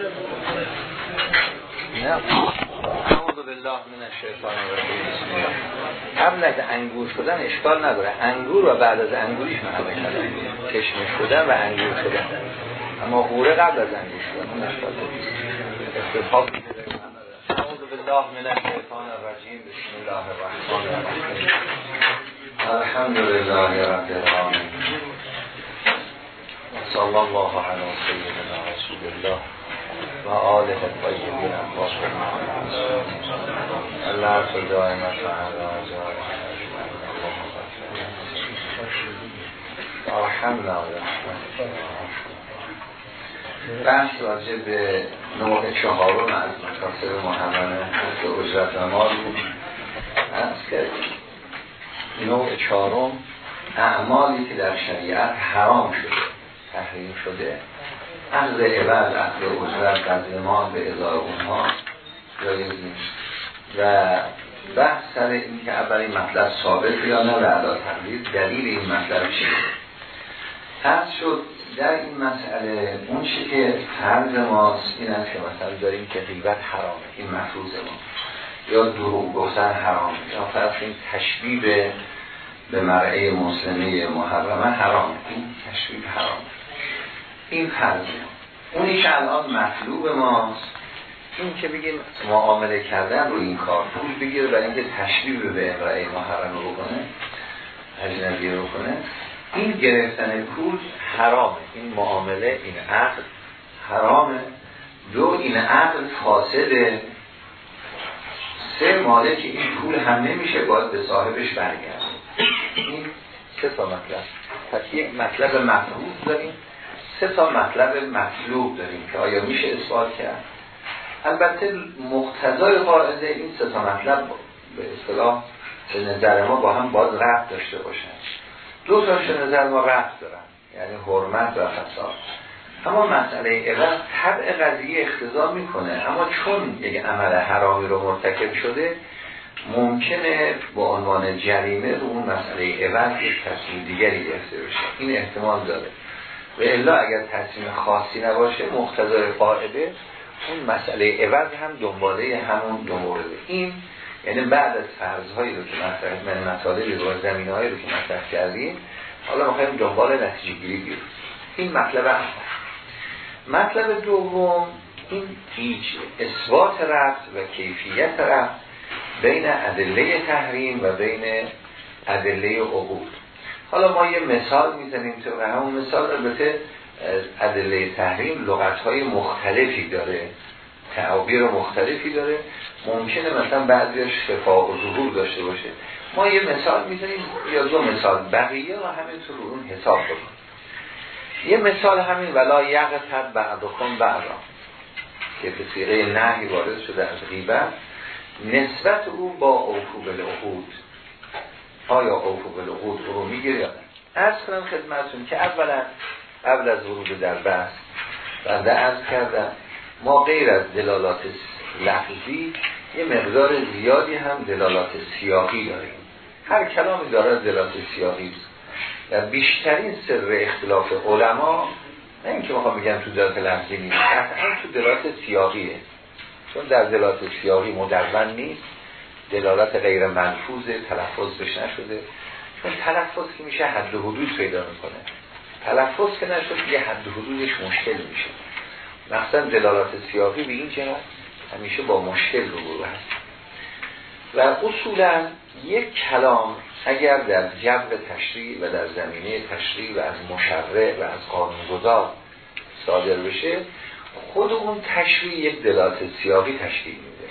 نه. بالله من الشیطان الرجیم. بسم انگور شدن اشکال نداره. انگور و بعد از انگوریش کردن کشمش شدن و انگور شدن. اما غوره قبل از انگور شدن. اون اشکال استفاق بالله من الشیطان الرجیم. بسم الله الرحمن الرحیم. الحمد لله رب العالمین. صلی الله علی سیدنا رسول الله. و آله الطیبین الطاهرین الله دائما ارحمنا بحث راجع به نوع چهارم از مکاسب محمد به اجرت و مال بود. از که نوع چهارم اعمالی که در شریعت حرام شده تحریم شده. عوض اخذ اجرت قضی ما به ازای اونها جایز نیست. و بحث سر این که اولین مطلب ثابت یا نه و علا تقدیر دلیل این مطلب چیه؟ از شد در این مسئله اون چی که فرض ماست این است که مثلا داریم که غیبت حرامه این مفروض ما. یا دروغ گفتن حرام یا فرض این تشبیه به مرعه مسلمه محرمه حرام این تشبیه حرام این فرض اونی که الان مطلوب ماست. این که بگیم معامله کردن رو این کار پول بگیره برای اینکه تشبیه به امرأه محرم رو بکنه اجنبی رو کنه این گرفتن پول حرامه. این معامله این عقل حرامه. دو این عقل فاسده. سه مالک این پول هم نمیشه باید به صاحبش برگرده. این سه تا مطلب. پس یک مطلب مفهوم داریم. سه تا مطلب مطلوب داریم که آیا میشه اثبات کرد؟ البته مقتضای قاعده این سه تا مطلب به اصطلاح به نظر ما با هم باز ربط داشته باشن. دو تاش نظر ما ربط دارن یعنی حرمت و فساد. اما مسئله عوض طبع قضیه اختضا می‌کنه. اما چون یک عمل حرامی رو مرتکب شده ممکنه با عنوان جریمه اون مسئله عوض یک تصمیم دیگری گرفته بشه. این احتمال داره. و الا اگر تصمیم خاصی نباشه مقتضای قاعده اون مسئله عوض هم دنباله همون دو این یعنی بعد از فرضهایی رو که مطرح من مطالبی رو زمینه هایی رو که مطرح کردیم حالا می‌خوایم دنبال نتیجه گیری گیریم این مطلب اول مطلب دوم این هیچ اثبات رفت و کیفیت رفت بین ادله تحریم و بین ادله عقود. حالا ما یه مثال می‌زنیم تو همون مثال البته ادله تحریم لغت های مختلفی داره تعابیر مختلفی داره. ممکنه مثلا بعضیش شفا و ظهور داشته باشه. ما یه مثال می‌زنیم یا دو مثال بقیه و همینطور رو اون حساب بکنیم یه مثال همین ولا یغتب بعضکم بعضا که به سیغه نهی وارد شده از غیبت نسبت او با اوفو بالعقود آیا اوفو بالعقود رو می‌گیره یا از کنم خدمتون که اولا قبل از ورود در بحث بنده از کردم ما غیر از دلالات لفظی یه مقدار زیادی هم دلالات سیاقی داریم. هر کلامی داره دلالات سیاقی و بیشترین سر اختلاف علما نه اینکه می‌خوام بگم تو دلالات لفظی نیست قطعا تو دلالات سیاقیه. چون در دلالات سیاقی مدون نیست. دلالات غیر منفوظ تلفظ بش نشده. چون تلفظ که میشه حد و حدود پیدا می‌کنه. تلفظ که نشد یه حد و حدودش مشکل میشه. مثلا دلالات سیاقی به این جهت همیشه با مشکل رو هست. و اصولا یک کلام اگر در جو تشریع و در زمینه تشریع و از مشرع و از قانونگذار صادر بشه خود اون تشریع یک دلالت سیاقی تشریع میده.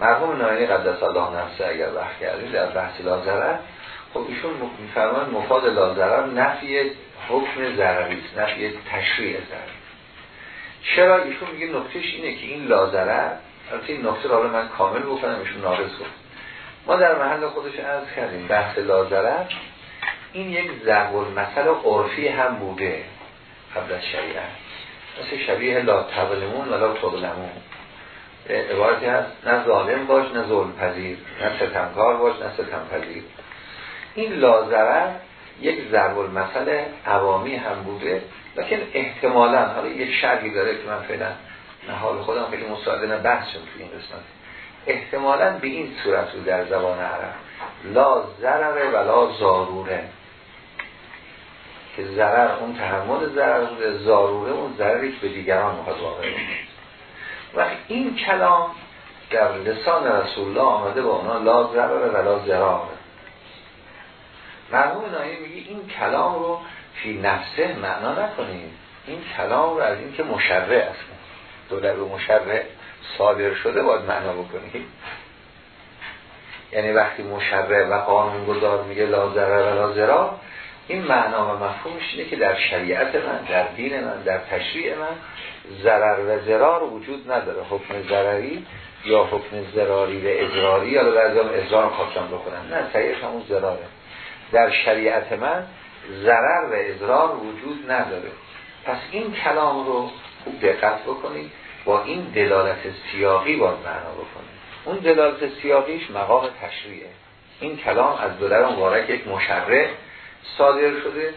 مرحوم نایینی قدس الله نفسه اگر وقت کردیم در بحث لازره خب ایشون میفرمان مفاد لازره نفی حکم ضرری نفی تشریع ضرری چرا ایشون میگه نکتهش اینه که این لازره البته این نکته رو من کامل بکنم ایشون ناقص گفت. ما در محل خودش عرض کردیم بحث لازره این یک ضرب المثل عرفی هم بوده قبل از شریعت. مثل شبیه لا تظلمون ولا تظلمون. عبارتی هست نه ظالم باش نه ظلم پذیر نه ستمکار باش نه ستم پذیر این لازره یک ضرب المثل عوامی هم بوده لکن احتمالا حالا یک شرحی داره که من فعلا حال خودم خیلی مساعده نه بحث شد توی این قسمت. احتمالا به این صورت رو در زبان عرب. لا ضرره و لا زاروره که ضرر اون تحمل ضرر زاروره اون ضرری به دیگران می‌خواد واقع و این کلام در لسان رسول الله آمده با اونا لا ضرر و لا ضراره مرحوم نایی میگه این کلام رو فی نفسه معنا نکنید این کلام رو از این که مشرع است. دولت رو مشرع صادر شده باید معنا بکنید یعنی وقتی مشرع و قانون گذار میگه لا ضرر و لا ضرار این معنا و مفهومش اینه که در شریعت من در دین من در تشریع من ضرر و ضرار وجود نداره. حکم ضرری یا حکم ضراری و اضراری. یا بعضی هم اضرار خواستم بکنم نه صحیح همون ضراره. در شریعت من ضرر و اضرار وجود نداره. پس این کلام رو خوب دقت بکنید با این دلالت سیاقی باید معنا بکنید. اون دلالت سیاقیش مقام تشریعه. این کلام از دولر مبارک یک مشرع صادر شده.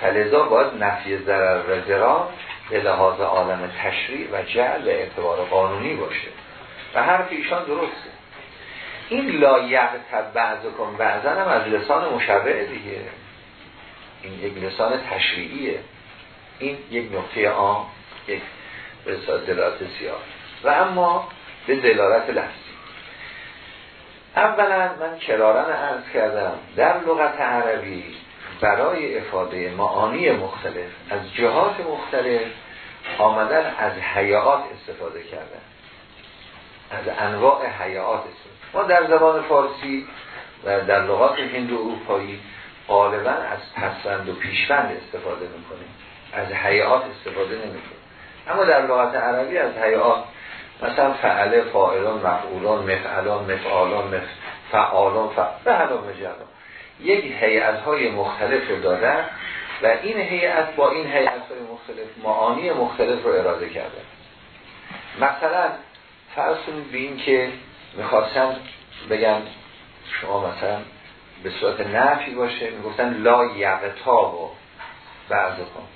فلذا باید نفی ضرر و ضرار به لحاظ عالم تشریع و جعل اعتبار قانونی باشه. و حرف ایشان درسته. این لایق تب بعض کن بعضن هم از لسان مشرع دیگه. این یک لسان تشریعیه. این یک نقطه عام یک دلالت سیاه. و اما به دلالت لفظی. اولا من کرارن ارز کردم در لغت عربی برای افاده معانی مختلف از جهات مختلف آمدن از حیات استفاده کردن. از انواع حیات استفاده. ما در زبان فارسی و در لغات هندو اروپایی غالبا از پسند و پیشوند استفاده می‌کنیم. از حیات استفاده نمی‌کنیم. اما در لغت عربی از حیات مثلا فعله فاعلان مفعولان مفعلان مفعالان فعالان به حالا یک هیئت های مختلف رو دادن و این هیئت با این هیئت های مختلف معانی مختلف رو اراده کرده مثلا فرض به این که می‌خواستم بگم شما مثلا به صورت نفی باشه می‌گفتن لا یغتاب و بعض کن.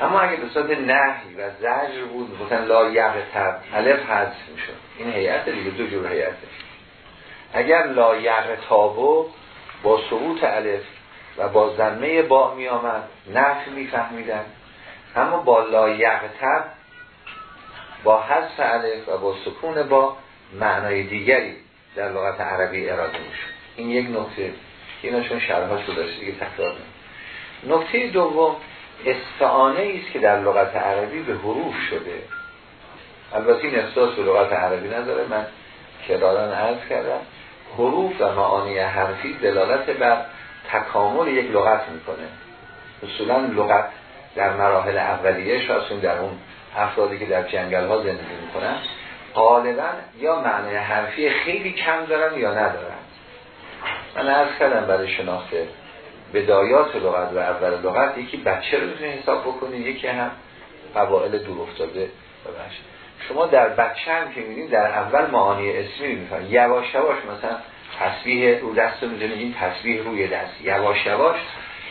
اما اگه به صورت نهی و زجر بود می‌گفتن لا یغتب علف حذف می‌شد. این هیئت دیگه دو جور هیئته. اگر لا یغتابو با سقوط الف و با زمه با می آمد نفی می فهمیدن اما با لا یغتب با حذف الف و با سکون با معنای دیگری در لغت عربی اراده میشه این یک نکته اینا چون شرحاش رو داشته دیگه تکرار نکته دوم استعانه است که در لغت عربی به حروف شده. البته این احساس به لغت عربی نداره. من کرارن عرض کردم حروف و معانی حرفی دلالت بر تکامل یک لغت می‌کنه. اصولا لغت در مراحل اولیه شاید در اون افرادی که در جنگل ها زندگی می‌کنن غالبا یا معنی حرفی خیلی کم دارن یا ندارن. من عرض کردم برای شناخت بدایات لغت و اول لغت یکی بچه رو می‌تونی حساب بکنید یکی هم قوائل دور افتاده شما در بچه هم که میدین در اول معانی اسمی می‌فهمید یواش یواش مثلا تسبیح رو دست می‌دونید این تسبیح روی دست. یواش یواش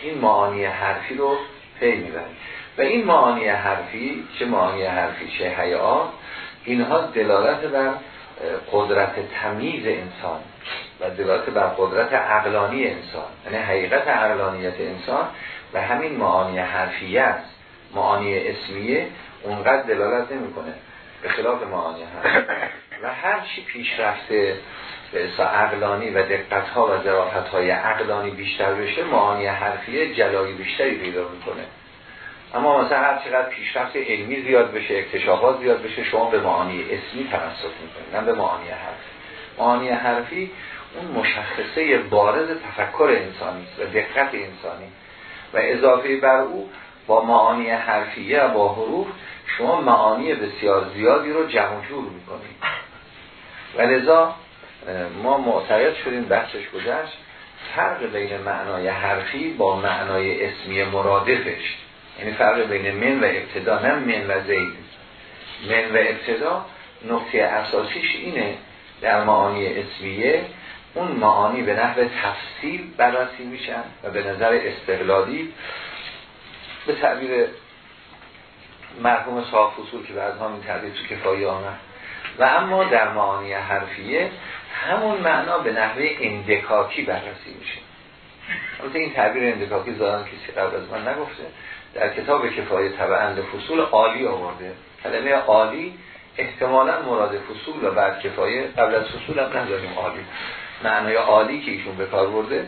این معانی حرفی رو پی می‌برید و این معانی حرفی چه معانی حرفی؟ چه حیات؟ اینها دلالت بر قدرت تمیز انسان و دلالت بر قدرت عقلانی انسان. یعنی حقیقت عقلانیت انسان و همین معانی حرفیه است. معانی اسمیه اونقدر دلالت نمی‌کنه. به خلاف معانی حرف و هر چی پیشرفته به عقلانی و دقت ها و ظرافت های عقلانی بیشتر بشه معانی حرفیه جلایی بیشتری پیدا می‌کنه. اما مثلا هر چقدر پیشرفت علمی زیاد بشه اکتشافات زیاد بشه شما به معانی اسمی تمسک می‌کنید نه به معانی حرفی. معانی حرفی اون مشخصه بارز تفکر انسانی و دقت انسانی. و اضافه بر او با معانی حرفیه و با حروف شما معانی بسیار زیادی رو جمع جور می‌کنید. و لذا ما معتقد شدیم بحثش گذشت فرق بین معنای حرفی با معنای اسمی مرادفش. یعنی فرق بین من و ابتدا نه من و زید. من و ابتدا نقطه اساسیش اینه در معانی اسمیه اون معانی به نحو تفصیل بررسی میشن و به نظر استقلالی به تعبیر مرحوم صاحب فصول که بعدها این تعبیر تو کفایی آمد و اما در معانی حرفیه همون معنا به نحوه اندکاکی بررسی میشه. البته این تعبیر اندکاکی زادن کسی قبل از من نگفته. در کتاب کفایه طبعند فصول عالی آورده. کلمه عالی احتمالا مراد فصول و بعد کفایه قبل از فصول هم نداریم عالی. معنای عالی که ایشون به کار برده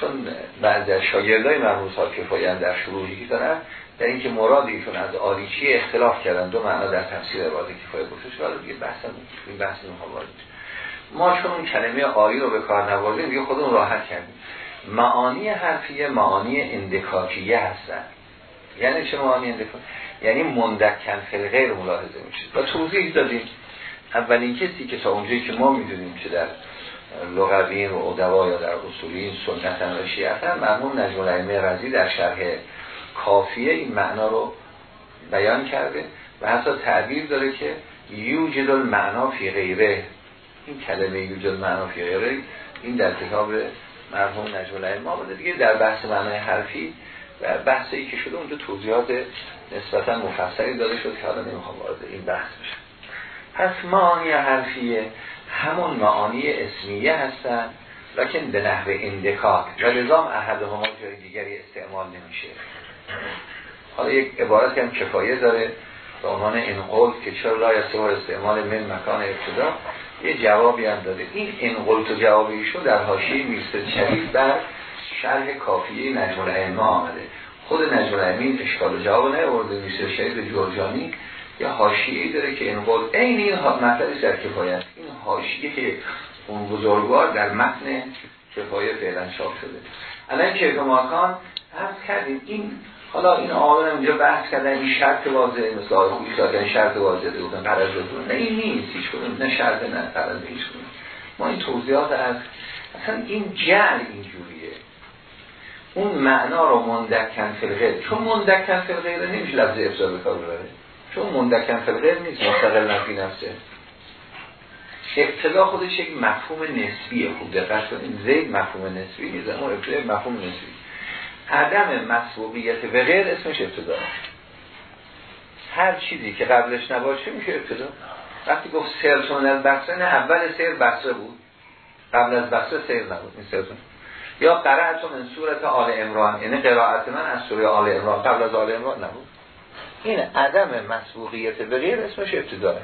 چون بعد از شاگردای مرموز ها کفایه در شروعی دارن در اینکه مراد ایشون از عالی چیه اختلاف کردن. دو معنا در تفسیر عباد کفایه گفته شده دیگه بحث این بحث ما چون اون کلمه عالی رو به کار نبردیم دیگه خودمون راحت کردیم. معانی حرفیه معانی اندکاکیه هستن. یعنی چه معانی اندکاکی یعنی مندکن فل غیر ملاحظه میشه و توضیح دادیم. اولین کسی که تا اونجایی که ما می‌دونیم که در لغوین و ادوا یا در اصولین سنت و شیعتن مرمون نجم الائمه رضی در شرح کافیه این معنا رو بیان کرده و حتی تعبیر داره که یوجد المعنا فی غیره. این کلمه یوجد المعنا فی غیره این در کتاب مرحوم نجم الائمه آمده دیگه در بحث معنای حرفی و بحثی که شده اونجا توضیحات نسبتا مفصلی داده شد که حالا نمی‌خوام وارد این بحث بشم. پس معانی حرفیه همون معانی اسمیه هستن لکن به نحو اندکاک. و نظام احد هما جای دیگری استعمال نمیشه. حالا یک عبارت هم کفایه داره به عنوان قول که چرا لا استعمال من مکان ابتدا؟ یه جوابی هم داده. این قول تو جوابیشون در حاشیه می‌رسه شریف بر شرح کافیه نجم الائمه آمده. خود نجم الائمه اشکال و جواب نیورده می‌رسه شریف جورجانی. یه حاشیه‌ای داره که این قول این مطلبی در کفایت. این حاشیه که اون بزرگوار در متن کفایه فعلا چاپ شده. الان کیف ماکان عرض کردیم این حالا این آقایان اونجا بحث کردن این شرط واضحه مثل آقای دادن شرط واضحه بودن قرض نه این نیست هیچ کنون نه شرط نه قرض هیچ کنون ما این توضیحات از اصلا این جعل اینجوریه. اون معنا رو مندکن فلغه چون مندکن فلغه نمیشه لفظ افضا به کار ببره. چون مندکن فلغه نیست مستقل نفی نفسه. ابتدا خودش یک مفهوم نسبیه. خوب دقت کنید زید مفهوم نسبی نیست اما ابتدا مفهوم نسبی. عدم مسبوقیت به غیر اسمش ابتدا. هر چیزی که قبلش نباشه میشه ابتدا؟ وقتی گفت سرتون از بسره نه اول سر بسره بود. قبل از بسره سر نبود. این سرتون. یا قرأتون من صورت آل امران یعنی قرائت من از سوره آل امران قبل از آل امران نبود. این عدم مسبوقیت به غیر اسمش ابتداه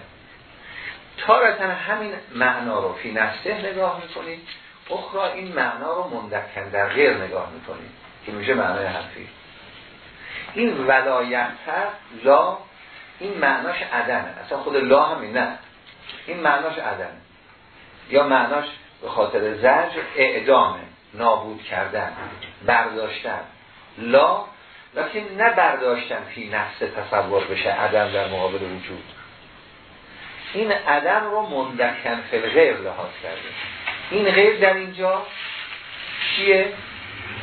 تارتن همین معنا رو فی نفسه نگاه می‌کنید اخرا این معنا رو مندکن در غیر نگاه می‌کنید که میشه معنای حرفی. این ولایت لا این معناش عدمه. اصلا خود لا همین نه. این معناش عدمه. یا معناش به خاطر زجر اعدامه. نابود کردن برداشتن. لا لیکن نه برداشتن فی نفس تصور بشه عدم در مقابل وجود. این عدم رو مندکن فی غیر لحاظ کرده. این غیر در اینجا چیه؟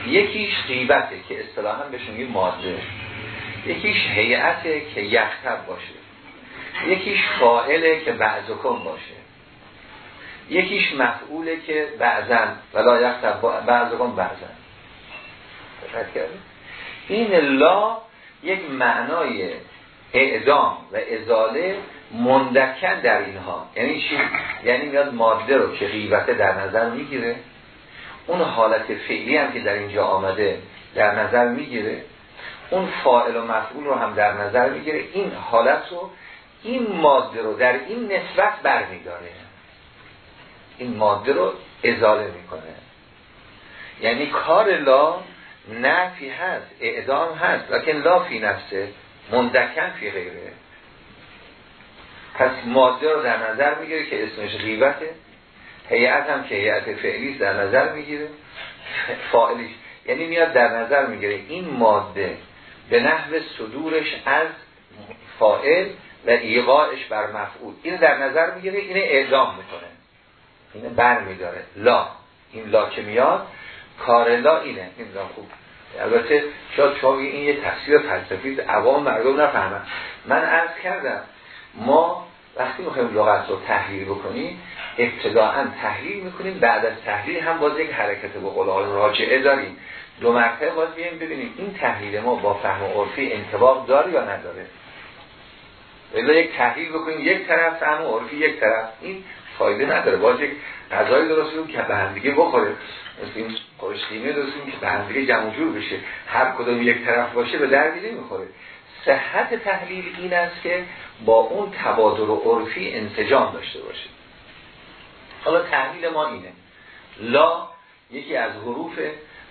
یکیش غیبته که اصطلاحا بهش میگه ماده. یکیش هیئته که یختب باشه. یکیش فائله که بعضکم باشه. یکیش مفعوله که بعضن ولا یختب بعضکم بعضن این لا یک معنای اعدام و ازاله مندکن در اینها. یعنی چی؟ یعنی میاد ماده رو که غیبته در نظر می‌گیره. اون حالت فعلی هم که در اینجا آمده در نظر می‌گیره اون فاعل و مفعول رو هم در نظر می‌گیره این حالت رو این ماده رو در این نسبت برمیداره. این ماده رو ازاله می‌کنه. یعنی کار لا نفی هست اعدام هست لیکن لا فی نفسه مندکن فی غیره. پس ماده رو در نظر می‌گیره که اسمش غیبته. هیئت هم که هیئت فعلی در نظر می‌گیره. فاعلیش یعنی میاد در نظر می‌گیره. این ماده به نحو صدورش از فائل و ایقاعش بر مفعول. این در نظر می‌گیره اینه اعدام می‌کنه. اینه بر میداره لا. این لا که میاد کار لا اینه. این خوب. البته شاید شما این یه تفسیر فلسفی عوام مردم نفهمن. من عرض کردم ما وقتی می‌خوایم لغت رو تحلیل بکنیم ابتداعا تحلیل می‌کنیم بعد از تحلیل هم باز یک حرکت به قول راجعه داریم. دو مرتبه باز بیایم ببینیم این تحلیل ما با فهم عرفی انتباق داره یا نداره. الا یک تحلیل بکنیم یک طرف فهم عرفی یک طرف. این فایده نداره. باز یک غذای درست که به هم دیگه بخوره. مثل این قرش قیمه درست که به هم دیگه جمع جور بشه. هر کدوم یک طرف باشه به دردی نمی‌خوره صحت تحلیل این است که با اون تبادل و عرفی انسجام داشته باشه حالا تحلیل ما اینه. لا یکی از حروف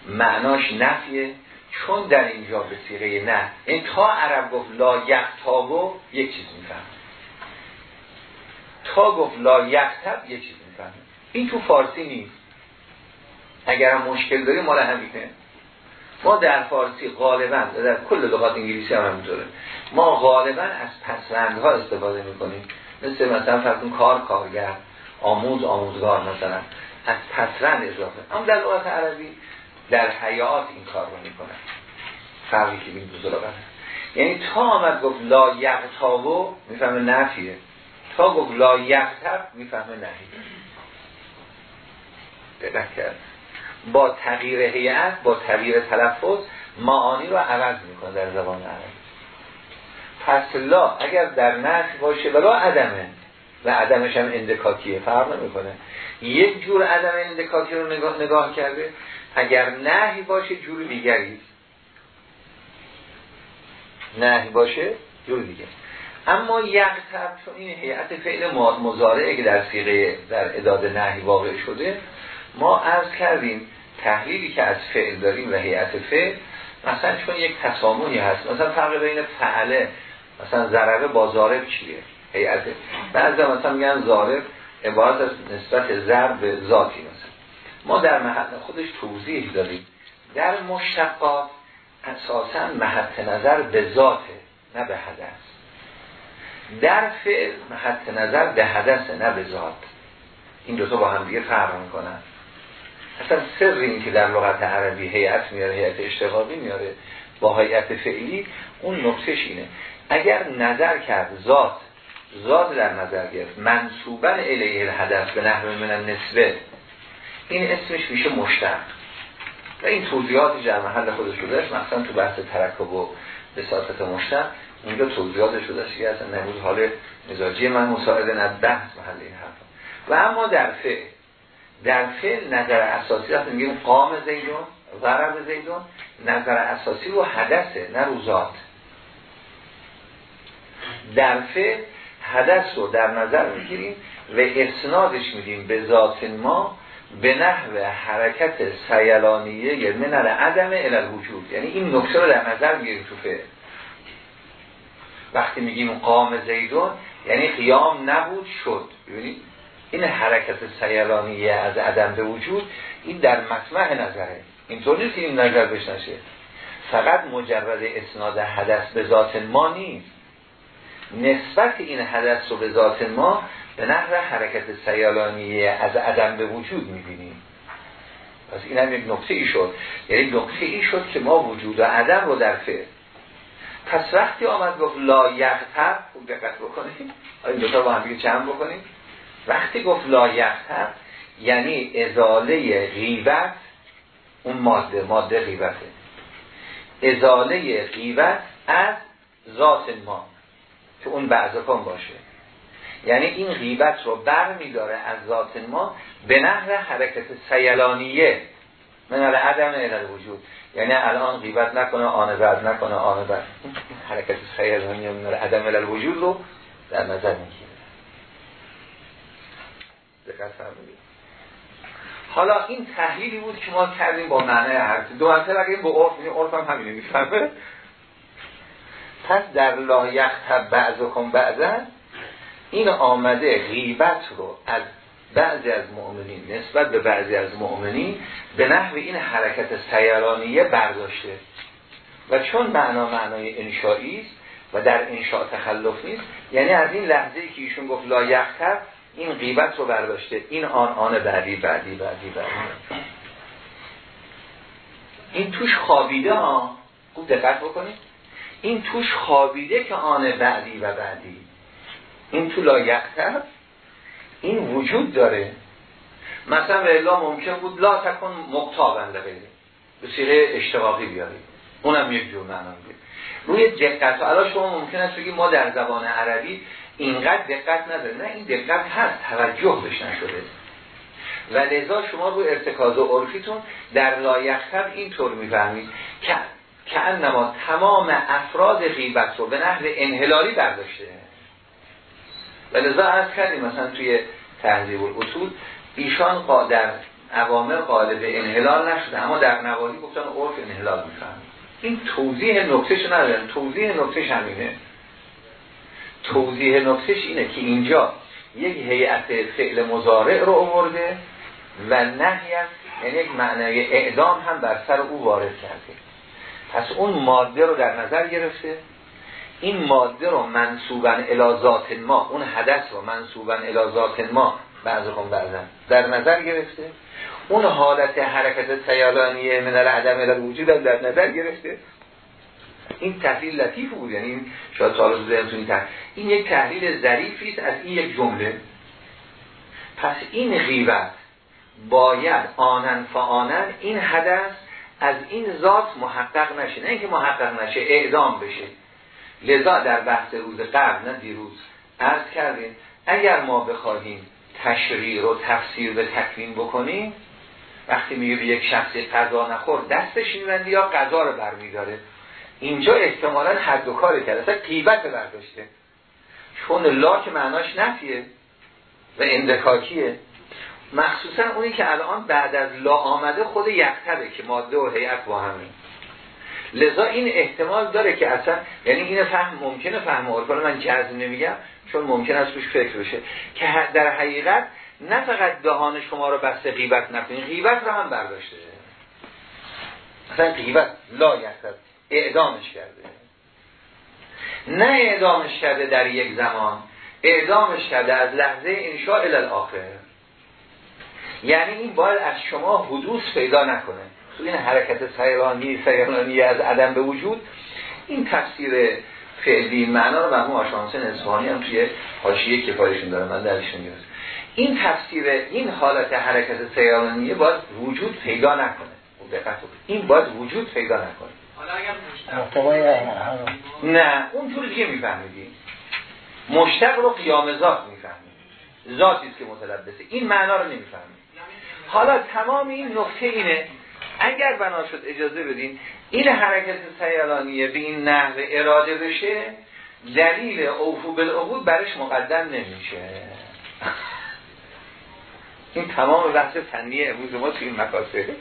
معناش نفیه چون در اینجا به سیغه نه این تا عرب گفت لا یختابو یک چیز میفهم تا گفت لا یختب یک چیز میفهم این تو فارسی نیست. اگر هم مشکل داری مال همینه. ما در فارسی غالبا در کل لغات انگلیسی هم همینطوره. ما غالبا از پسوندها استفاده می‌کنیم. مثل مثلا فرض کار کارگر آموز آموزگار مثلا. از پسوند اضافه. اما در لغت عربی در حیات این کار رو می‌کنن. فرقی که لغت یعنی تا آمد گفت لا یغتابو می‌فهمه نفیه. تا گفت لا یغتب می‌فهمه نهیه. دقت کرد با تغییر هیئت با تغییر تلفظ معانی رو عوض می‌کنه در زبان عربی. پس لا اگر در نفی باشه ولا عدمه. و عدمش هم اندکاکیه فرق نمی‌کنه. یک جور عدم اندکاکی رو نگاه, نگاه کرده. اگر نهی باشه جور دیگری. نهی باشه جور دیگه اما یقتب چون این هیئت فعل مزارعه که در سیغه در اداد نهی واقع شده ما عرض کردیم تحلیلی که از فعل داریم و هیئت فعل مثلا چون یک تسامونی هست مثلا فرق بین فعله مثلا ضربه با ضارب چیه؟ هیئت. بعضی مثلا میگن ضارب عبارت از نسبت ضرب ذاتی مثلا. ما در محل خودش توضیح داریم در مشتقات اساسا محط نظر به ذاته نه به حدث. در فعل محط نظر به حدث نه به ذات. این دوتا با هم دیگه فرق می‌کنن. اصلا سر این که در لغت عربی هیئت میاره هیئت اشتغاقی میاره با هیئت فعلی اون نقطش اینه. اگر نظر کرد ذات ذات در نظر گرفت منصوبا الیه الهدف به نحو من نسبه این اسمش میشه مشتق. و این توضیحات در محل خودش شده مثلا تو بحث ترکب و بساطت مشتق اونجا توضیحات شده است که اصلا نمود حال مزاجی من مساعده نه بحث محل این حرف و اما در فعل. در فعل نظر اساسی هست میگیم قام زیدون ضرب زیدون نظر اساسی رو حدثه نه روزات در فعل حدث رو در نظر می‌گیریم و اسنادش میدیم به ذات ما به نحو حرکت سیلانیه من عدم الوجود. یعنی این نکته رو در نظر می‌گیریم تو فعل. وقتی میگیم قام زیدون یعنی قیام نبود شد. ببینید این حرکت سیلانیه از عدم به وجود این در مطمع نظره. اینطور نیست که این نظر بشنشه فقط مجرد اسناد حدث به ذات ما نیست. نسبت این حدث رو به ذات ما به نحو حرکت سیالانیه از عدم به وجود می‌بینیم. پس این هم یک نقطه ای شد. یعنی نقطه ای شد که ما وجود و عدم رو در فعل. پس وقتی آمد گفت لا خوب دقت بکنیم این دوتا با هم دیگه چند بکنیم؟ وقتی گفت لا یختر یعنی ازاله غیبت اون ماده ماده غیبته. ازاله غیبت از ذات ما که اون بعضکان باشه. یعنی این غیبت رو بر میداره از ذات ما به نحو حرکت سیلانیه. من عدم الال وجود. یعنی الان غیبت نکنه آن بعد نکنه آن بعد. حرکت سیلانیه من عدم الال وجود رو در نظر دقت فرمودید. حالا این تحلیلی بود که ما کردیم با معنی حرف. دو مرتبه بگیم با عرف این عرف هم همینه می‌فهمه. پس در لا یختب بعضکم بعضن این آمده غیبت رو از بعضی از مؤمنین نسبت به بعضی از مؤمنین به نحو این حرکت سیرانیه برداشته. و چون معنا معنای انشایی است و در انشاء تخلف نیست یعنی از این لحظه که ایشون گفت لا یختب این غیبت رو برداشته. این آن آن بعدی بعدی بعدی بعدی. این توش خوابیده ها خوب دقت بکنید. این توش خوابیده که آن بعدی و بعدی. این تو لایقتر. این وجود داره. مثلا به الا ممکن بود لا تکن مقتابنده غیره به سیغه اشتقاقی بیاریم اونم یک جور معنا روی دقت حالا شما ممکن است بگید ما در زبان عربی اینقدر دقت نداره. نه این دقت هست توجه بهش نشده. و لذا شما روی ارتکاز و عرفیتون در لایختر اینطور می‌فهمید که که انما تمام افراد غیبت رو به نحو انحلالی برداشته. و لذا عرض کردیم مثلا توی تهذیب الاصول ایشان در عوامر قالب انحلال نشده اما در نواهی گفتن عرف انحلال میفهم این توضیح نکتهش ندارن توضیح نکتهش همینه. توضیح نکتهش اینه که اینجا یک هیئت فعل مزارع رو آورده و نهی یعنی یک معنی اعدام هم بر سر او وارد کرده. پس اون ماده رو در نظر گرفته. این ماده رو منصوبا الازات ما اون حدث رو منصوبا الازات ما بعضکم بعضا در نظر گرفته. اون حالت حرکت سیالانیه من العدم الوجود در نظر گرفته. این تحلیل لطیف بود یعنی شاید سال این این یک تحلیل ظریفی از این یک جمله. پس این غیبت باید آنن فآنن این حدث از این ذات محقق نشه. نه اینکه محقق نشه اعدام بشه. لذا در بحث روز قبل نه دیروز عرض کردیم اگر ما بخواهیم تشریع رو تفسیر به تکوین بکنیم وقتی میگه به یک شخصی قضا نخور دستش میبندی یا قضا رو برمیداره؟ اینجا احتمالا حد و کار کرده. اصلا قیبت برداشته. چون لا که معناش نفیه و اندکاکیه. مخصوصا اونی که الان بعد از لا آمده خود یکتبه که ماده و هیئت با همه. لذا این احتمال داره که اصلا یعنی این فهم ممکنه فهم عرفان من جزم نمیگم چون ممکن است روش فکر بشه. که در حقیقت نه فقط دهان شما رو بسته غیبت نکنید غیبت رو هم برداشته. اصلا غیبت لا یکتب اعدامش کرده. نه اعدامش کرده در یک زمان اعدامش کرده از لحظه انشاء الاخر. یعنی این باید از شما حدوث پیدا نکنه. تو این حرکت سیرانی سیرانی از عدم به وجود این تفسیر فعلی معنا رو مرحوم آشانسن اصفهانی هم توی حاشیه کفایشون داره من درشون گرفت این تفسیر این حالت حرکت سیرانیه باید وجود پیدا نکنه. این باید وجود پیدا نکنه. نه اون طور دیگه میفهمیدیم مشتق رو قیام ذات می‌فهمید ذاتی است که متلبسه. این معنا رو نمی‌فهمید حالا تمام این نکته اینه اگر بنا شد اجازه بدین این حرکت سیالانیه به این نحو اراده بشه دلیل اوفو بالعقود برش مقدم نمیشه. این تمام بحث فنی امروز ما تو این مکاسه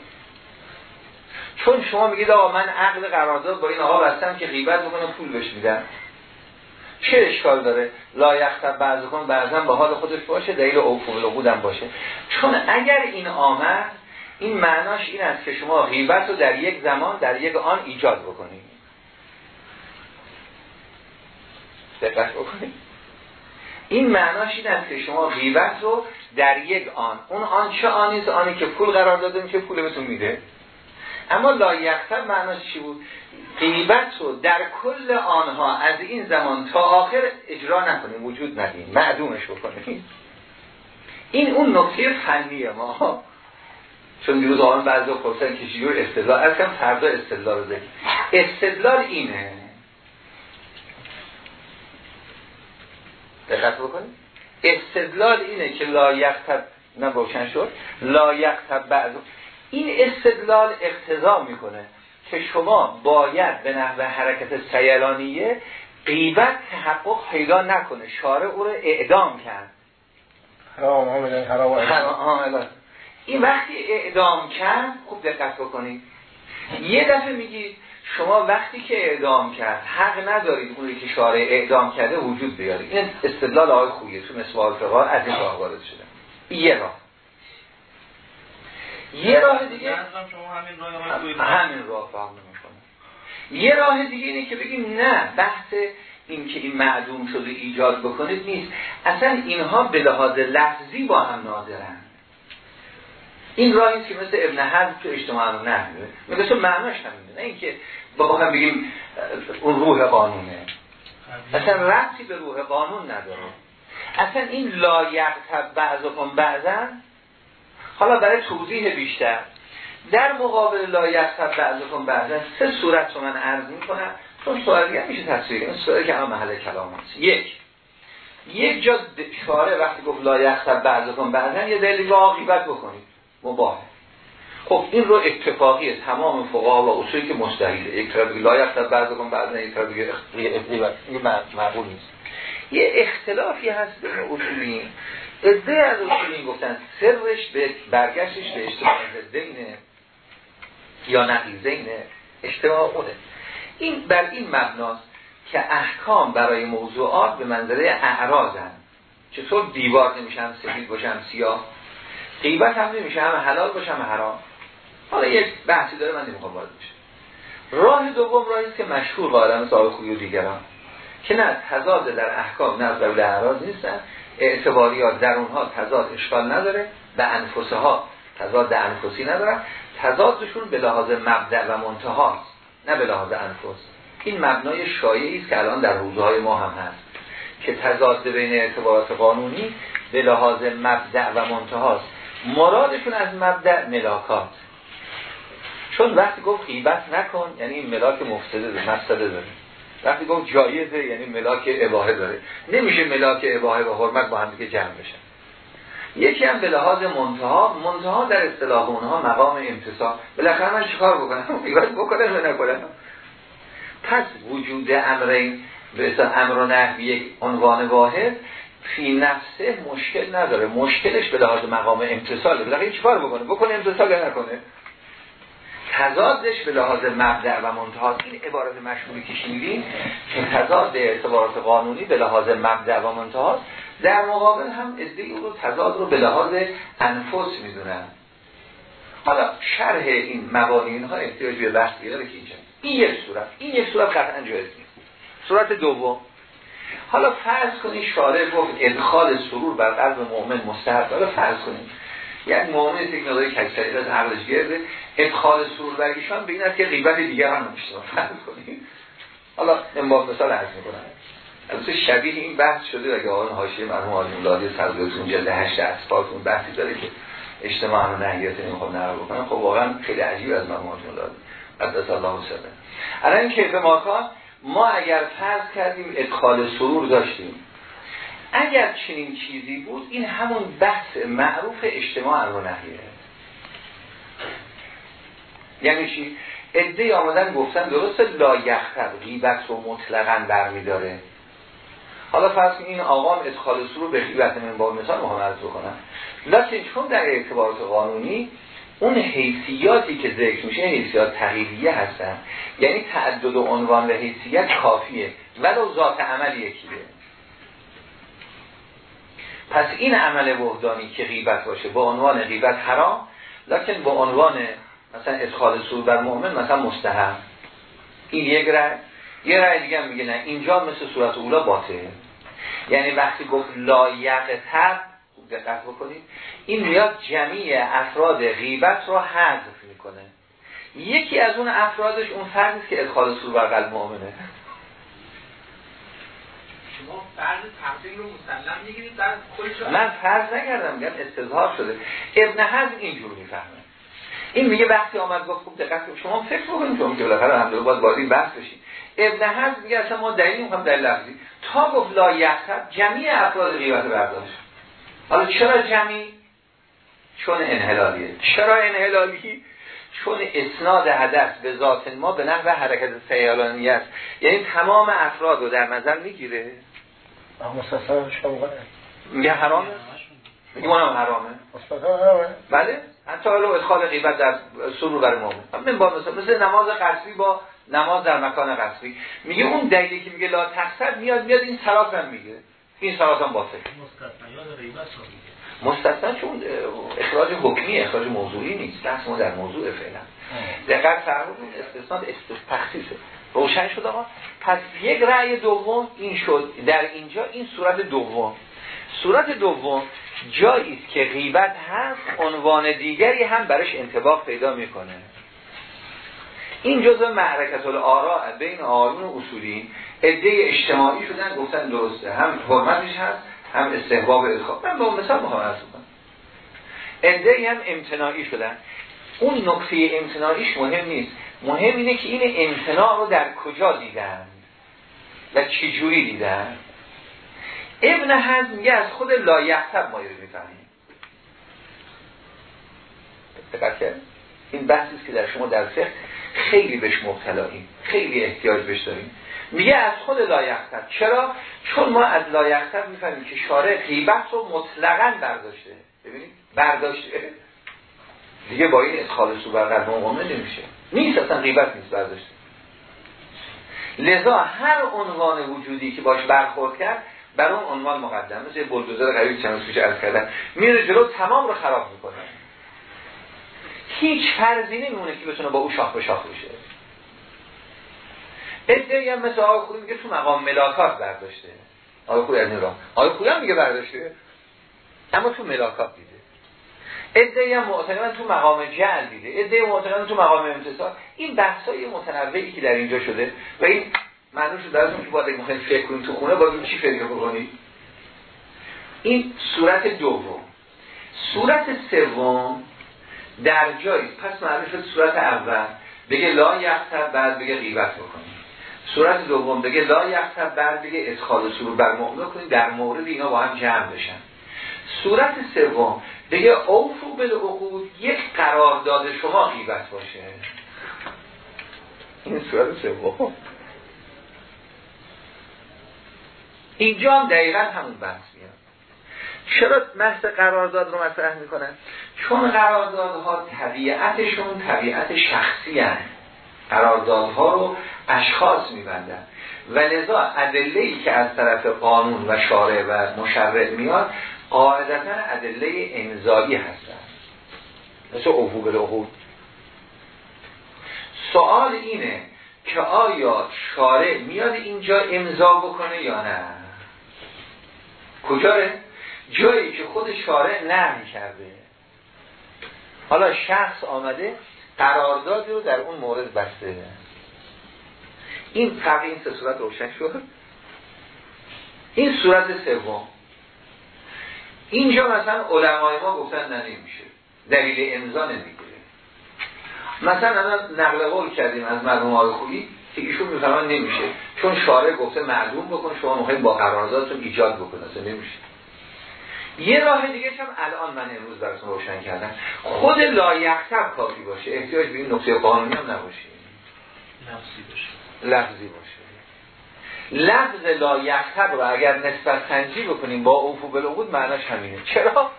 چون شما میگید آقا من عقل قرارداد با این آقا بستم که غیبت بکنم پول بهش میدم چه اشکال داره؟ لایختب بعض کن بعضا به حال خودش باشه دلیل اوفو بالعقود باشه. چون اگر این آمد این معناش این است که شما غیبت رو در یک زمان در یک آن ایجاد بکنید. دقت بکنید. این معناش این است که شما غیبت رو در یک آن اون آن چه آنیست آنی که پول قرار داده که پول بهتون میده. اما لایختر معناش چی بود؟ غیبت رو در کل آنها از این زمان تا آخر اجرا نکنیم وجود ندیم معدومش بکنیم. این اون نکته فنی ما. چون دیروز آن بعضی پرسن که چجور استدلال از کم فردا استدلال رو داریم استدلال اینه. دقت بکنید. استدلال اینه که لا یختب نباشن شد. لا یختب بعض این استدلال اقتضا می‌کنه که شما باید به نحو حرکت سیلانیه قیبت تحقق پیدا نکنه. شارع او رو اعدام کرد. حرام حرام. این وقتی اعدام کرد خوب دقت بکنید. یه دفعه میگید شما وقتی که اعدام کرد حق ندارید اونی که شارع اعدام کرده وجود بیارید این استدلال آقای خویه تو مسوال فقار از این راه وارد شده. یه راه. یه راه دیگه همین راه فهم می‌کنه یه راه دیگه اینه که بگیم نه بحث این که این معدوم شده ایجاد بکنید نیست. اصلا اینها به لحاظ لفظی با هم نادرن این راهی که مثل ابن حزم تو اجتماع رو نهیه میگه تو معناش همینه نه اینکه با هم بگیم اون روح قانونه. اصلا ربطی به روح قانون نداره. اصلا این لا یغتب بعضکم بعضا حالا برای توضیح بیشتر در مقابل لا یغتب بعضکم بعضا سه صورت رو من عرض می‌کنم چون سوال دیگه میشه تصویر این سوال که الان محل کلام هست یک یک جا شاره وقتی گفت لا یغتب بعضکم بعضا یه دلیل واقعیت بکنید مباهه خب این رو اتفاقی تمام فقها و اصولی که مستحیله یک طرف لا یغتب بعضکم بعضا یک طرف معقول نیست یه اختلافی هست بین اصولی ازده از اصولین گفتن. سرش به برگشتش به اجتماع زدینه یا نقیزینه اجتماع اونه این بر این مبناست که احکام برای موضوعات به منظره اعراضن. چطور دیوار نمیشه هم سفید باشه هم سیاه. قیبت هم نمیشه هم حلال باشه هم حرام. حالا یک بحثی داره من نمی‌خوام وارد بشه راه دوم راهی که مشهور قائلان صاحب خویی و دیگران که نه تضاد در احکام نه در اعراض نیستن. اعتباریات در اونها تضاد اشکال نداره به انفسه ها تضاد انفسی نداره. تضادشون به لحاظ مبدع و منتها نه به لحاظ انفس. این مبنای شایعی است که الان در حوزه های ما هم هست که تضاد بین اعتبارات قانونی به لحاظ مبدع و منتهاست مرادشون از مبدع ملاکات چون وقتی گفت غیبت نکن یعنی این ملاک مفسده داره مفسده داره. وقتی گفت جایزه یعنی ملاک اباهه داره. نمیشه ملاک اباهه و حرمت با هم دیگه جمع بشن. یکی هم به لحاظ منتها منتها در اصطلاح اونها مقام امتصال بالاخره من چیکار بکنم؟ غیبت بکنم یا نکنم؟ پس وجود امرین به امر و یک عنوان واحد فی نفسه مشکل نداره. مشکلش به لحاظ مقام امتصاله بالاخره چیکار بکنه؟ بکنه امتصال نکنه؟ تضادش به لحاظ مبدع و منتها این عبارت مشهوری که شنیدیم که تضاد اعتبارات قانونی به لحاظ مبدع و منتها در مقابل هم ادعی رو تضاد رو به لحاظ انفس می‌دونن. حالا شرح این مبانی اینها احتیاج به بحث داره که اینجا. این یک صورت. این یک صورت قطعا جایز نیست صورت دوم. حالا فرض کنید شارع گفت ادخال سرور بر قلب مؤمن مستحب. داره فرض کنید. یک مؤمن یک مقدار کجسری از عقلش گرده. ادخال سرور بر ایشان به این است که غیبت دیگر هم نمیشه فرض کنید حالا من با مثال عرض می‌کنم. البته شبیه این بحث شده اگه آقایون حاشیه مرحوم آقای مولادی صدرتون جلد 8 اسفار اون بحثی داره که اجتماع رو نهیت نمی‌خوام نقل بکنم خب واقعا خیلی عجیب از مرحوم آقای مولادی. قدس الله سره الان کیف ماکان ما اگر فرض کردیم ادخال سرور داشتیم اگر چنین چیزی بود این همون بحث معروف اجتماع رو نهیه. یعنی چی؟ ادهی آمدن گفتن درست لا یختر غیبت رو مطلقا برمیداره. حالا فرض این آقام ادخال سرور به غیبت من با مثال مهم عرض بکنم. لیکن چون در اعتبارات قانونی اون حیثیاتی که ذکر میشه حیثیات تغییریه هستن یعنی تعدد و عنوان و حیثیت کافیه ولو ذات عمل یکیه. پس این عمل وحدانی که غیبت باشه با عنوان غیبت حرام لکن با عنوان مثلا ادخال سور بر مؤمن مثلا مستحب. این یک رأی. یه رأی دیگه میگه نه اینجا مثل صورت اولا باطله یعنی وقتی گفت لایق تب دقت بکنید این میاد جمعی افراد غیبت رو حذف می‌کنه. یکی از اون افرادش اون فردی که ادخال سور بر قلب مؤمنه. شما فرض تقدیم رو مسلم می‌گیرید در من فرض نکردم میگم استظهار شده. ابن حزم اینجور می‌فهمه. این میگه وقتی آمد گفت خوب دقت شما فکر بکنید چون که بالاخره هم باید وارد بحث بشین. ابن حزم میگه اصلا ما دلیل می‌خوام در لفظی. تا گفت لا یحسب جمعی افراد غیبت برداشت. حالا چرا جمعی چون انحلالیه. چرا انحلالی چون اسناد حدث به ذات ما به نحو حرکت سیالانی است یعنی تمام افراد رو در نظر می‌گیره؟ میگه حرامه؟ میگه اونم حرامه. بله؟ حتی حالا ادخال غیبت در سرور برای مومن من با مثل, مثل نماز قصری با نماز در مکان قصری. میگه اون دلیلی که میگه لا تقصد میاد میاد این سراف هم میگه. این سراف هم باطل. مستثنا چون اخراج حکمی اخراج موضوعی نیست. بحث ما در موضوع فعلا. دقت فرمودید استثناء تخصیصه روشن شد آقا. پس یک رأی دوم این شد. در اینجا این صورت دوم. صورت دوم جایی است که غیبت هست عنوان دیگری هم برش انتباق پیدا می‌کنه. این جزء معرکت الارا بین آیون و اصولین. عده اجتماعی شدن گفتن درسته. هم حرمتش هست هم استحباب ادخال من با مثال می‌خوام از کنم. انده هم امتناعی شدن. اون نکته امتناعیش مهم نیست. مهم اینه که این امتناع رو در کجا دیدن و چجوری دیدن. ابن حزم میگه از خود لایحتب ما رو می‌فهمیم این بحثی که در شما در فقه خیلی بهش مبتلاییم. خیلی احتیاج بهش داریم. میگه از خود لایحتب چرا؟ چون ما از لایحتب می‌فهمیم که شارع غیبت رو مطلقا برداشته. ببینید؟ برداشته. دیگه با این ادخال سو بر نمیشه. نیست اصلا غیبت نیست برداشته. لذا هر عنوان وجودی که باش برخورد کرد بر اون عنوان مقدم. مثل بلدوزر قوی چند پیش عرض کردن میره جلو تمام رو خراب می‌کنه. هیچ فرضی نمیمونه که بتونه با او شاخ به شاخ بشه. ادعی هم مثل آقای خوی میگه تو مقام ملاکات برداشته. آقای خوی از راه. آقای خوی هم میگه برداشته. اما تو ملاکات دیده. ادعی هم معتقدن تو مقام جعل دیده. ادعی معتقدن تو مقام امتصال این بحثای متنوعی که در اینجا شده و این معنوش رو درستون که باید مهم فکر کنیم تو خونه باید چی فکر بکنید این صورت دوم. صورت سوم در جایی. پس معروف صورت اول. بگه لا یختر بعد بگه غیبت بکنید صورت دوم بگه لا یختر بعد بگه ادخال سرور بر مؤمن کنید در مورد اینا با هم جمع بشن. صورت سوم بگه اوفو بالعقود یک قرارداد شما غیبت باشه. این صورت سوم. اینجا هم دقیقا همون بحث میاد. چرا محض قرارداد رو مطرح می‌کنن؟ چون قراردادها طبیعتشون طبیعت شخصی هن. قراردادها رو اشخاص میبندن. و لذا ادله ای که از طرف قانون و شارع و مشرع میاد قاعدتا ادله انزایی هستن. مثل افوق العقود سوال اینه که آیا شارع میاد اینجا امضا بکنه یا نه؟ کجاره؟ جایی که خود شارع نهی کرده. حالا شخص آمده قراردادی رو در اون مورد بسته. این طبعی این سه صورت روشن شد. این صورت سوم. اینجا مثلا علمای ما گفتن نه نمیشه. دلیل امضا نمی‌گیره. مثلا نقل قول کردیم از مرحوم آقای خویی که ایشون می‌فهمن نمیشه. چون شارع گفته معلوم بکن شما می‌خواید با قراردادتون ایجاد بکنه نمیشه. یه راه دیگه هم الان من امروز براتون روشن کردم. خود لایقتب کافی باشه. احتیاج به این نقطه قانونی هم نباشه. لفظی باشه. لفظی باشه. لفظ لایقتب رو اگر نسبت سنجی بکنیم با اوفو بلوگود معناش همینه. چرا؟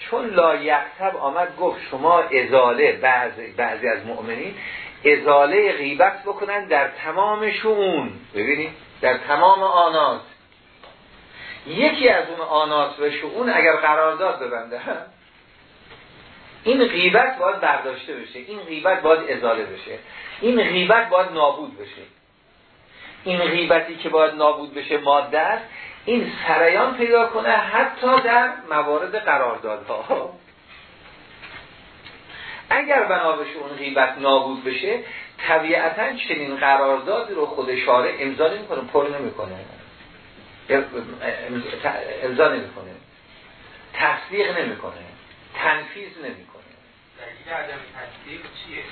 چون لایقتب آمد گفت شما ازاله بعضی, بعضی از مؤمنین ازاله غیبت بکنن در تمام شون ببینید؟ در تمام آنات. یکی از اون آنات و شعون اگر قرارداد ببنده این غیبت باید برداشته بشه این غیبت باید ازاله بشه این غیبت باید نابود بشه. این غیبتی که باید نابود بشه ماده است این سریان پیدا کنه حتی در موارد قراردادها. اگر بنابش اون غیبت نابود بشه طبیعتا چنین قراردادی رو خود شارع امضا نمی‌کنه پر نمی‌کنه. امضا نمی‌کنه. تصدیق نمی‌کنه. تنفیذ نمی‌کنه. در عدم تصدیق چیه؟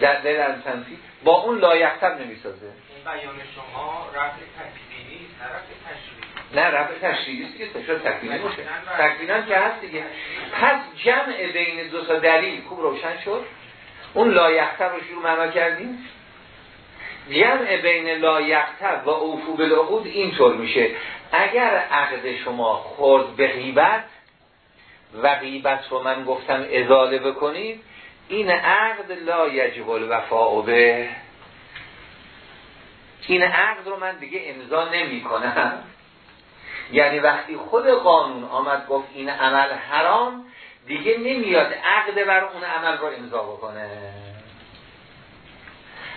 در دلیل تنفیذ با اون لایقتر نمی‌سازه. این بیان شما رفع تکوینی رفع تشریعی. نه رفع تشریعی است که تشریع تکوینی باشه. تکوینا که هست دیگه. پس جمع بین دو تا دلیل خوب روشن شد. اون لایقتر رو شروع معنا کردیم. جمع بین لایقتر و اوفو بالعقود اینطور میشه. اگر عقد شما خورد به غیبت و رو من گفتم ازاله بکنید این عقد لا یجب الوفاء به. این عقد رو من دیگه امضا نمی کنم یعنی وقتی خود قانون آمد گفت این عمل حرام دیگه نمیاد عقد بر اون عمل رو امضا بکنه.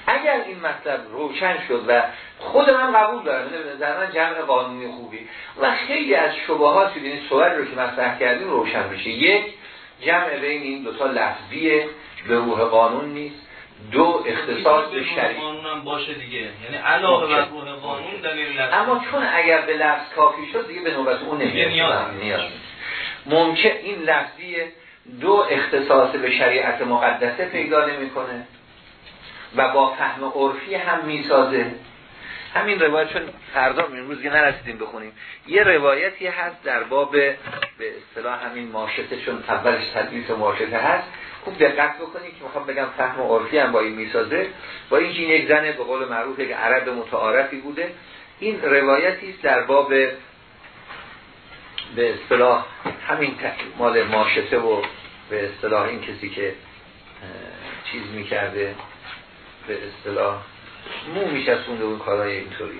اگر این مطلب روشن شد و خود من قبول دارم نظر من جمع قانونی خوبی. و خیلی از شبهات این سوالی رو که مطرح کردیم روشن بشه یک جمع بین این دوتا لفظیه به روح قانون نیست. دو اختصاص به شریع قانون باشه دیگه. یعنی علاوه بر روح قانون دلیل اما چون اگر به لفظ کافی شد دیگه به نوبت اون نمیاد. ممکن این لفظی دو اختصاص به شریعت مقدسه پیدا نمی‌کنه. و با فهم عرفی هم می‌سازه. همین روایت چون فردا امروز که نرسیدیم بخونیم یه روایتی هست در باب به اصطلاح همین ماشته چون اولش تدلیس ماشته هست. خوب دقت بکنید که می‌خوام بگم فهم عرفی هم با این می‌سازه. با اینکه این یک زنه به قول معروف یک عرب متعارفی بوده. این روایتی است در باب به اصطلاح همین مال ماشته و به اصطلاح این کسی که چیز می‌کرده. به اصطلاح مو میشستونده اون کارهای اینطوری.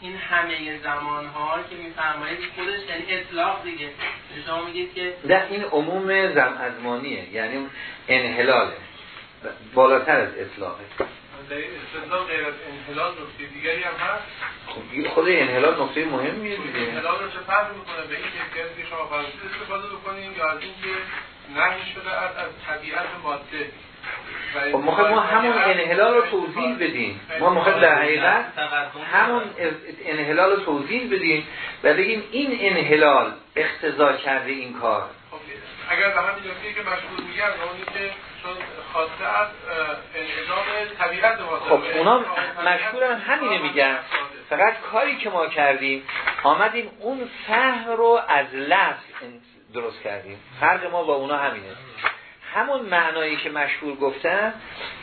این همه زمان ها که میفرمایید خودش یعنی اطلاق دیگه. شما میگید که نه این عموم زم ازمانیه یعنی انحلاله. بالاتر از اطلاقه. استدلال غیر از انحلال نکته دیگری هم هست؟ خب خود انحلال نکته مهمیه دیگه. انحلال رو چه فرق می‌کنه؟ به این که شما فرانسه استفاده بکنیم یا از اینکه نهی شده از از طبیعت ماده. خب ما همون انحلال رو توضیح بدیم. ما مخواهیم در حقیقت همون انحلال رو توضیح بدیم و بگیم این انحلال اختزا کرده این کار. خب اگر به همین که مشهور میگن اونی که چون خواسته از انعدام طبیعت خب اونا مشهور هم همینه میگن. فقط کاری که ما کردیم آمدیم اون فهم رو از لفظ درست کردیم. فرق ما با اونا همینه. همون معنایی که مشهور گفتن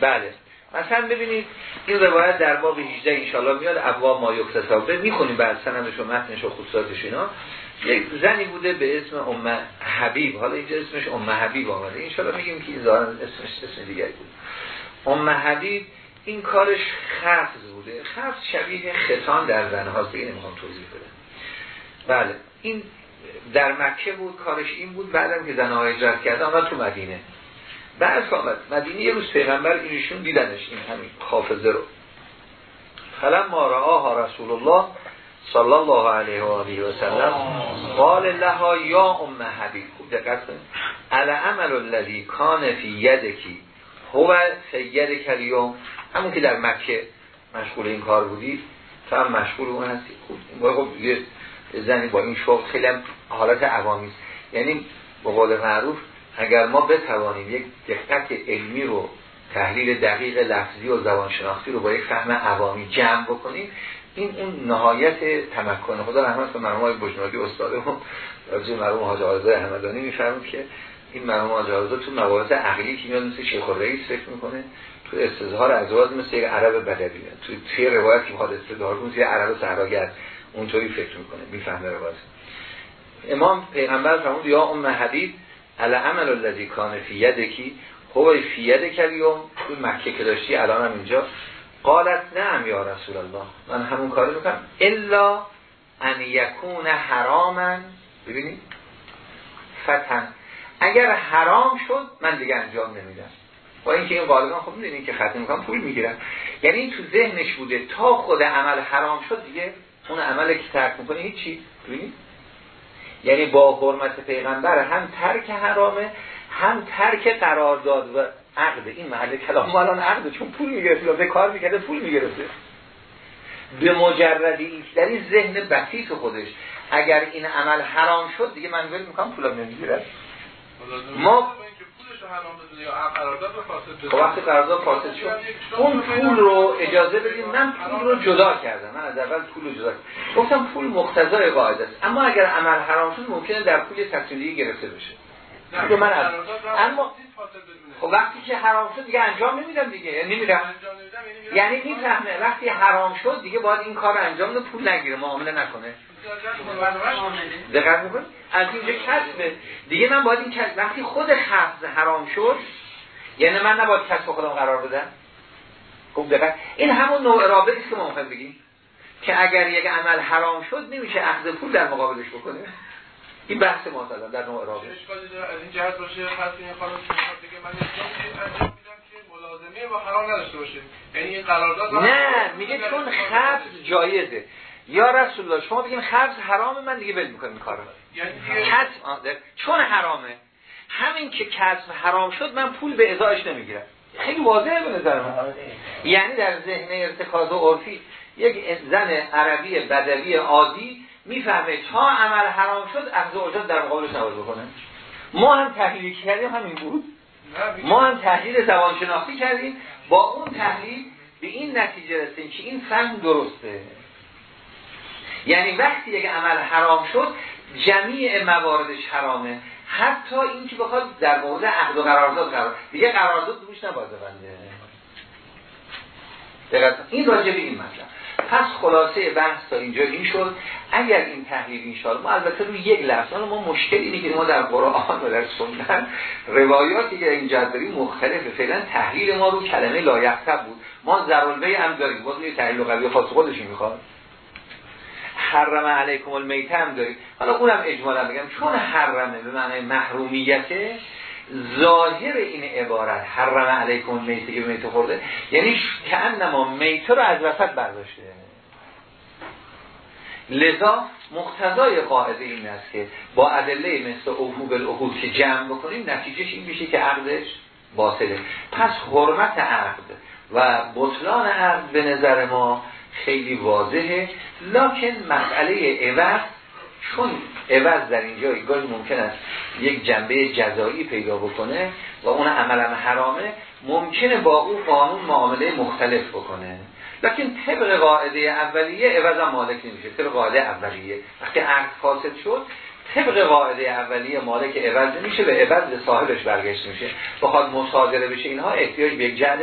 بله. مثلا ببینید این روایت در باب 18 انشالله میاد ابواب ما یکتسابه می‌خونیم بعد سندش و متنش و خصوصاتش اینا. یک زنی بوده به اسم ام حبیب. حالا اینجا اسمش ام حبیب آمده. انشالله میگیم که این اسمش اسم دیگری بود. ام حبیب این کارش خفض بوده. خفض شبیه خطان در زن هاست. دیگه نمی‌خوام توضیح بدم. بله. این در مکه بود کارش این بود بعدم که زنها هجرت کرده آمد تو مدینه. بعد آمد مدینه یه روز پیغمبر اینشون دیدنش این همین حافظه رو. فلم ما رآها رسول الله صلی الله علیه و آله و سلم قال لها یا ام حبیب خوب دقت کنید. علی عمل الذی کان فی یدکی هو سید کلیوم همون که در مکه مشغول این کار بودی تو هم مشغول اون هستی. خب یه زنی با این شغل خیلی حالت عوامی یعنی با قول معروف اگر ما بتوانیم یک دقت علمی رو تحلیل دقیق لفظی و زبانشناختی رو با یک فهم عوامی جمع بکنیم این اون نهایت تمکن. خدا رحمت کنه مرحوم های بجناکی استادمون راجع مرحوم حاج آزاد احمدانی میفرمود که این مرحوم حاج آزاد تو مباحث عقلی که میاد مثل شیخ الرئیس فکر می‌کنه تو استظهار ازواج مثل یک عرب بدوی تو توی روایت که می‌خواد استظهار کنه عرب صحراگرد. اونطوری فکر می‌کنه می‌فهمه روایت امام پیغمبر فرمود یا ام حبیب علی عمل الذی کان فی یدکی؟ هو فی ید کلیوم تو مکه که داشتی الان هم اینجا. قالت نعم یا رسول الله. من همون کاری می‌کنم. الا ان یکون حراما ببینید فتن. اگر حرام شد من دیگه انجام نمیدم. با اینکه این غالبا خب می‌دونین که ختم می‌کنم پول می‌گیرن یعنی این تو ذهنش بوده تا خود عمل حرام شد دیگه اون عمل که ترک می‌کنه هیچی ببینید یعنی با حرمت پیغمبر هم ترک حرامه هم ترک قرارداد و عقد. این محل کلام الان عقد چون پول می‌گرفت به کار می‌کرده پول می‌گرفته. به مجرد این در این ذهن بسیط خودش. اگر این عمل حرام شد دیگه من ول می‌کنم پولم نمی‌گیرم ما خب وقتی قرارداد فاسد شد اون پول رو اجازه بدیم من پول رو جدا کردم من از اول پول رو جدا کردم. گفتم پول مقتضای قاعده است اما اگر عمل حرام شد ممکنه در پول تفصیلی گرفته بشه. من از اما خب وقتی که حرام شد دیگه انجام نمیدم دیگه یعنی نمیدم یعنی می‌فهمه وقتی حرام شد دیگه باید این کار انجام بده پول نگیره معامله نکنه. دقت می‌کنی؟ از اینجا کسبه. دیگه من باید این کسب وقتی خود خفض حرام شد یعنی من نباید کسب خودم قرار بدم؟ خب دقت این همون نوع رابطی که ما می‌خوایم بگیم. که اگر یک عمل حرام شد نمیشه اخذ پول در مقابلش بکنه. این بحث ما در نوع رابطه. از این جهت باشه پس این خانم بگه من انجام میدم که ملازمه با حرام نداشته باشه. یعنی این قرارداد نه میگه چون خفض جایزه. یا رسول الله شما بگیم خبز حرامه من دیگه ول می‌کنم این کارو. یعنی چون حرامه. همین که کسب حرام شد من پول به ازایش نمی‌گیرم. خیلی واضحه به نظر من. یعنی در ذهن ارتکاز و عرفی یک زن عربی بدوی عادی می‌فهمه تا عمل حرام شد اخذ اجرت در مقابلش نباید بکنه. ما هم تحلیل کردیم همین بود. ما هم تحلیل زبانشناسی کردیم. با اون تحلیل به این نتیجه رسیدیم که این فهم درسته. یعنی وقتی یک عمل حرام شد جمیع مواردش حرامه. حتی این که بخواد در مورد عقد و قرارداد قرار دیگه قرارداد دوش نباید بنده این راجع به این مطلب. پس خلاصه بحث تا اینجا این شد. اگر این تحلیل این ما البته روی یک لفظ ما مشکل اینه که ما در قرآن و در سنت روایاتی که این داریم مختلفه. فعلا تحلیل ما رو کلمه لایقتب بود. ما ضروربه هم داریم. باز یه تحلیل قوی خاص خودش می‌خواد. حرم علیکم المیته هم داریم حالا اونم اجمالا بگم چون حرمه به معنی محرومیته ظاهر این عبارت حرم علیکم میته که میته خورده یعنی که انما میته رو از وسط برداشته. لذا مقتضای قاعده این است که با ادله مثل اوهو الاهود که جمع بکنیم نتیجهش این میشه که عقدش باطله. پس حرمت عقد و بطلان عقد به نظر ما خیلی واضحه. لکن مسئله عوض چون عوض در اینجا گاهی ممکن است یک جنبه جزایی پیدا بکنه و اون عملا حرامه ممکنه با او قانون معامله مختلف بکنه. لکن طبق قاعده اولیه عوض هم مالک نمیشه. طبق قاعده اولیه. وقتی عقد فاسد شد طبق قاعده اولیه مالک عوض نمیشه به عوض صاحبش برگشت میشه بخواد مصادره بشه اینها احتیاج به یک جعل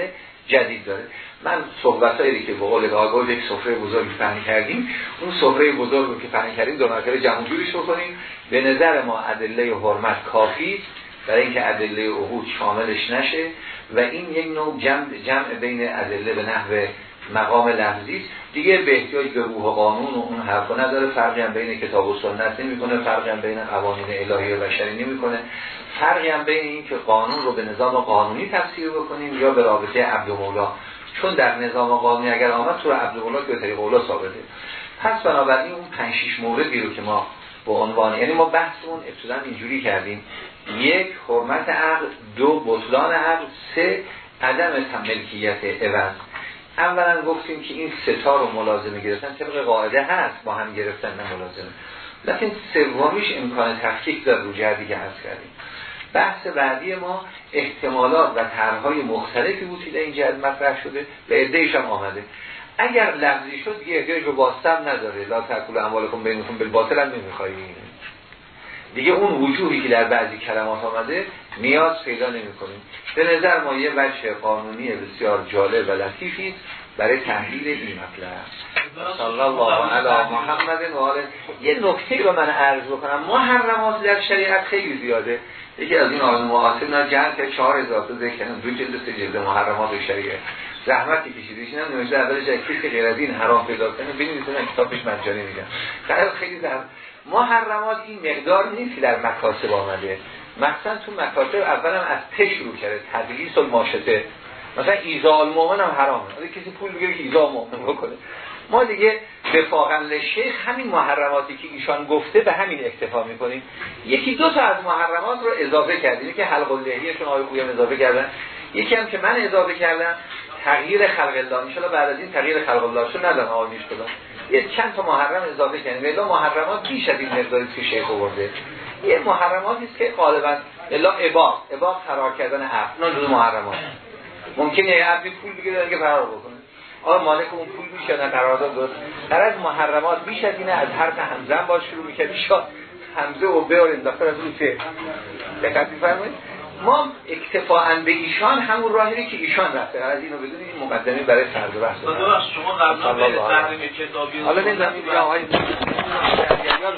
جدید داره. من صحبت هایی که به قول آگاه یک سفره بزرگی فهمی کردیم اون سفره بزرگ رو که فهمی کردیم دو مرتبه جمع جوریش بکنیم به نظر ما ادله حرمت کافی برای اینکه ادله عهود شاملش نشه و این یک نوع جمع, جمع بین ادله به نحو مقام لفظی دیگه به احتیاج به روح قانون و اون حرفا نداره. فرقی هم بین کتاب و سنت نمی‌کنه فرقی هم بین قوانین الهی و بشری نمی‌کنه. فرقی هم بین این که قانون رو به نظام قانونی تفسیر بکنیم یا به رابطه عبد و مولا چون در نظام قانونی اگر آمد تو عبد مولا که طریق اولا ثابته. پس بنابراین اون 5 6 موردی رو که ما به عنوان یعنی ما بحثمون ابتدا اینجوری کردیم. یک حرمت عقل. دو بطلان عقل. سه عدم ملکیت عوض. اولا گفتیم که این ستا رو ملازمه گرفتن. طبق قاعده هست. با هم گرفتن نه ملازمه. لیکن سومیش امکان تفکیک در رو جهدی که هست کردیم. بحث بعدی ما احتمالات و طرحهای مختلفی بود که این جهت مطرح شده و ادهش هم آمده. اگر لفظی شد دیگه احتیاج به باستم نداره. لا تکول اموالکم بینتون بالباطل هم نمیخواییم دیگه اون وجوهی که در بعضی کلمات آمده نیاز پیدا نمی کنیم به نظر ما یه وجه قانونی بسیار جالب و لطیفی برای تحلیل این مطلب. صلی الله علی محمد و آله. یه نکته رو من عرض بکنم. محرمات در شریعت خیلی زیاده. یکی از این آن معاصر نه که چهار اضافه ذکر دو جلد سه جلد محرمات شریعت. زحمتی کشیده. ایشون هم نوشته اولش کسی که غیر از این حرام پیدا کنه. ببینید کتابش مجانی میگم خیلی زحمت. محرمات این مقدار نیست که در مکاسب آمده. مثلا تو مکاسب اولم از ته شروع کرده. تدلیس و ماشته مثلا ایزا المومن هم حرامه. کسی پول بگیره که ایزا المومن بکنه. ما دیگه به شیخ همین محرماتی که ایشان گفته به همین اکتفا می‌کنیم. یکی دو تا از محرمات رو اضافه کردیم. که حلق اللهیشون آقای خویم اضافه کردن. یکی هم که من اضافه کردم تغییر خلق الله. ان بعد از این تغییر خلق الله شو ندارم آقای کدام یه چند تا محرم اضافه کردیم. ولی محرمات بیش از این مقداری که شیخ آورده. یه محرماتی است که غالبا الا اباق اباق فرار کردن عقل نه جزء محرمات. ممکنه یه عقلی پول بگیره که فرار بکنه. آقا مالک اون پول میشه نه قرارداد درست در از محرمات بیش از اینه از حرف همزن باش شروع می‌کردی شاد همزه و به انداخته از اون چه دقت میفرمایید؟ ما اکتفاعا به ایشان همون راهی که ایشان رفته. از اینو بدونید این مقدمه برای فرض بحث شما قبلا به کتابی حالا نمی‌دونم یا آقای یا